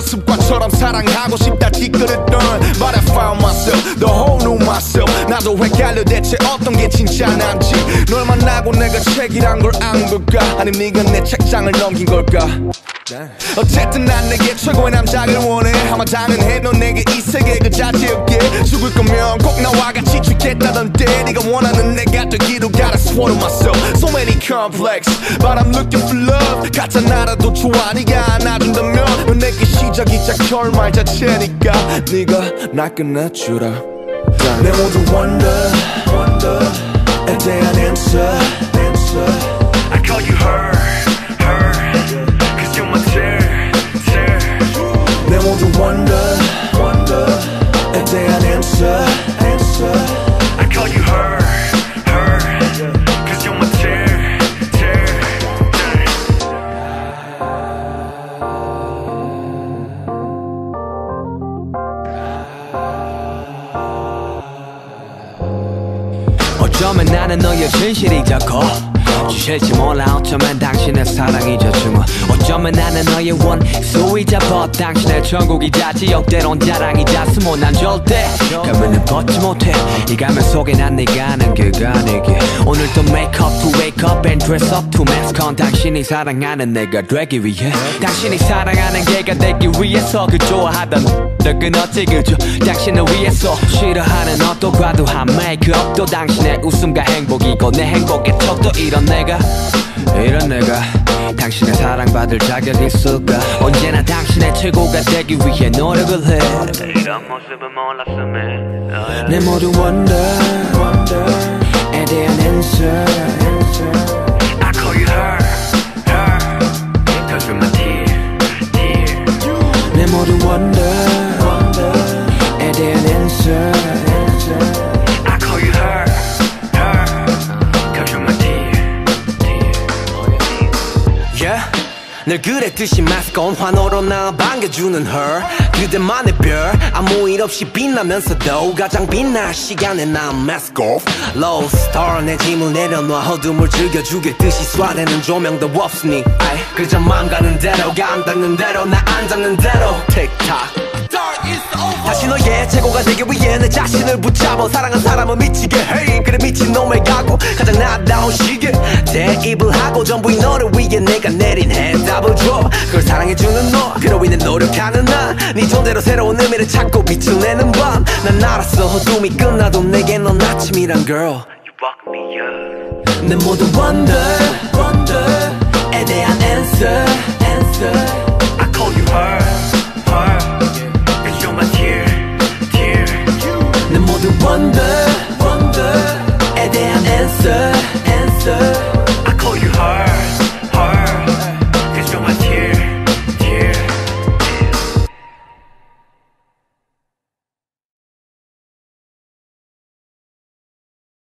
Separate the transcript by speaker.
Speaker 1: 습관처럼 사랑하고 싶다 뒤끝했던 But I found myself, the whole new myself. 나도 헷갈려 대체 어떤 게 진짜 난지. 널 만나고 내가 책이란 걸 안 걸까? 아님 네가 내 책장을 넘긴 걸까? 어쨌든 난 내게 최고의 남자를 원해 아마 당연해 넌 내게 이 세계 그 자체였게 죽을 거면 꼭 나와 같이 죽겠다던데 네가 원하는 내가 되기로 gotta swallow myself So many complex But I'm looking for love 가짜 나라도 좋아 네가 내게 시작이자 결말 자체니까 네가 날 끝내주라. 내 모든 wonder
Speaker 2: 어쩌면 나는 너의 진실이 더 커. 주실지 몰라 어쩌면 당신의 사랑이 저 중어 어쩌면 나는 너의 원수이자 벗. 당신의 천국이자 지역대론 자랑이자 스모 난 절대 가면은 벗지 못해. 이 가면 속에 난 네가 아는 그가 내게. 오늘도 make up to wake up and dress up to mask on. 당신이 사랑하는 내가 되기 위해. 당신이 사랑하는 걔가 되기 위해서 그 좋아하던 너 끊었지 그저 당신을 위해서 싫어하는 어또 과도한 메이크업도 당신의 웃음과 행복이고 내 행복의 척도 이런 내가 이런 내가 당신의 사랑받을 자격 있을까? 언제나 당신의 최고가 되기 위해 노력을 해. 이런 모습은 몰랐음에. 내 모든 wonder wonder에 대한 answer
Speaker 3: 늘 그랬듯이 마스크 온 환호로 나 반겨주는 her. 그대만의 별 아무 일 없이 빛나면서도 가장 빛날 시간에 난 mask off. Low star 내 짐을 내려놔 어둠을 즐겨주겠듯이 쏴대는 조명도 없으니. 아이 그저 맘 가는 대로 감 닿는 대로 나 앉았는 대로. 틱탁 다시 너의 최고가 되기 위해 내 자신을 붙잡아 사랑한 사람은 미치게. 해 그래 미친 놈의 각오. 가장 나다운 시계. 대입을 하고 전부 사랑해주는 너 그로 인해 노력하는 나네 존재로 새로운 의미를 찾고 비추내는 밤난 알았어 어둠이 끝나도 내겐 넌 아침이란 girl 내 모든 wonder, wonder 에 대한 answer, answer I call
Speaker 2: you her, her And you're my tear, tear
Speaker 3: 내 모든 wonder, wonder 에 대한 answer, answer